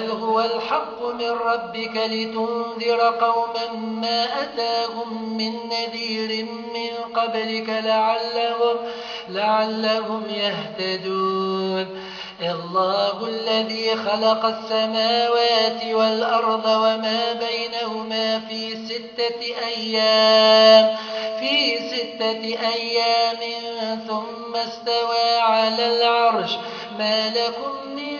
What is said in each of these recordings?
بل هو الحق من ربك لتنذر قوما ما أتاهم من نذير من قبلك لعلهم, لعلهم يهتدون الله الذي خلق السماوات والأرض وما بينهما في ستة أيام في ستة أيام ثم استوى على العرش ما لكم من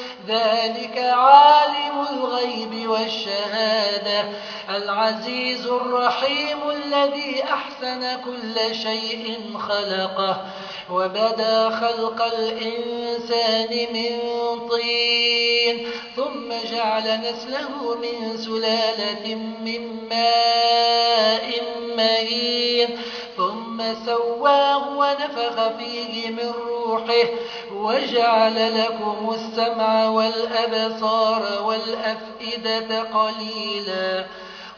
ذلك عالم الغيب والشهادة. العزيز الرحيم الذي أحسن كل شيء خلقه وبدا خلق الإنسان من طين ثم جعل نسله من سلالة من ماء مهين. سواه ونفخ فيه من روحه وجعل لكم السمع والأبصار والأفئدة قليلا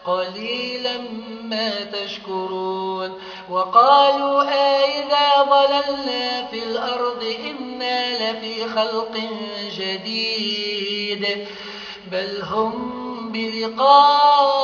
قليلا ما تشكرون. وقالوا أئذا ضللنا في الأرض إنا لفي خلق جديد بل هم بلقاء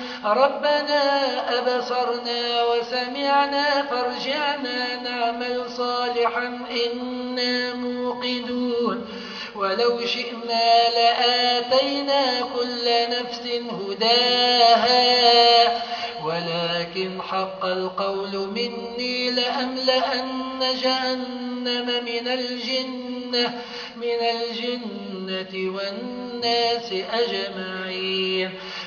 ربنا أبصرنا وسمعنا فارجعنا نعمل صالحا إنا موقدون ولو شئنا لآتينا كل نفس هداها. ولكن حق القول مني لأملأن جهنم من الجنة, من الجنة والناس أجمعين.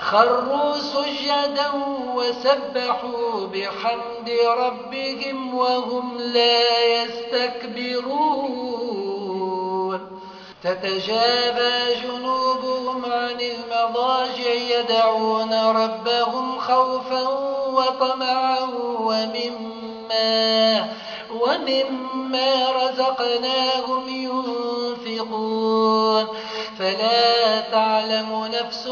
خروا سجدا وسبحوا بحمد ربهم وهم لا يستكبرون. تتجابى جنوبهم عن المضاجع يدعون ربهم خوفا وطمعا. ومما, ومما رزقناهم ينفقون. فلا تعلم نفس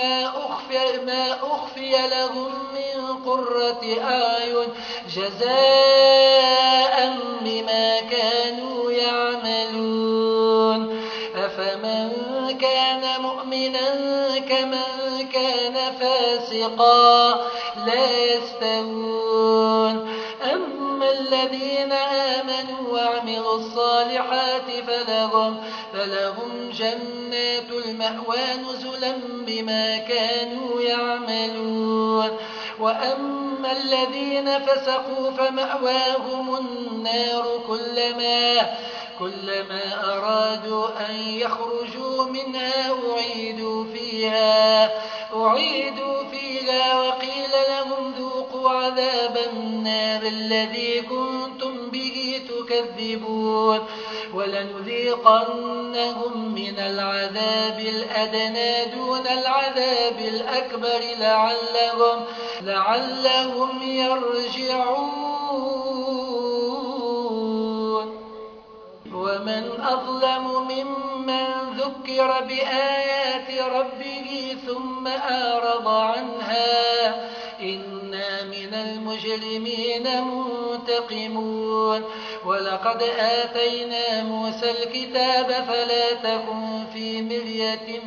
ما أخفي, ما أخفي لهم من قرة أعين جزاء بما كانوا يعملون. أفمن كان مؤمنا كمن كان فاسقا لا يستوون. الذين آمنوا وعملوا الصالحات فلهم, فلهم جنات المأوى نزلا بما كانوا يعملون. وأما الذين فسقوا فمأواهم النار كلما, كلما أرادوا أن يخرجوا منها أعيدوا فيها, أعيدوا فيها وقيل لهم ذوقوا عذاب النار الذي كنتم به تكذبون ولنذيقنهم من العذاب الأدنى دون العذاب الأكبر لعلهم, لعلهم يرجعون. ومن أظلم ممن ذكر بآيات ربه ثم أعرض عنها من المجرمين منتقمون. ولقد آتينا موسى الكتاب فلا تكن في مرية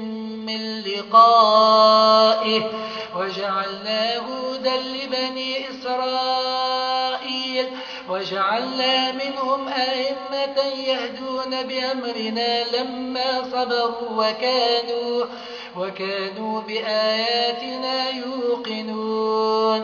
من لقائه. وجعلناه هدى لبني إسرائيل. وجعلنا منهم أئمة يهدون بأمرنا لما صبروا وكانوا, وكانوا بآياتنا يوقنون.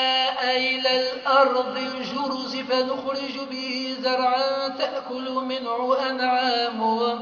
إلى الأرض الجرز فنخرج به زرعا تأكل منه أنعامهم.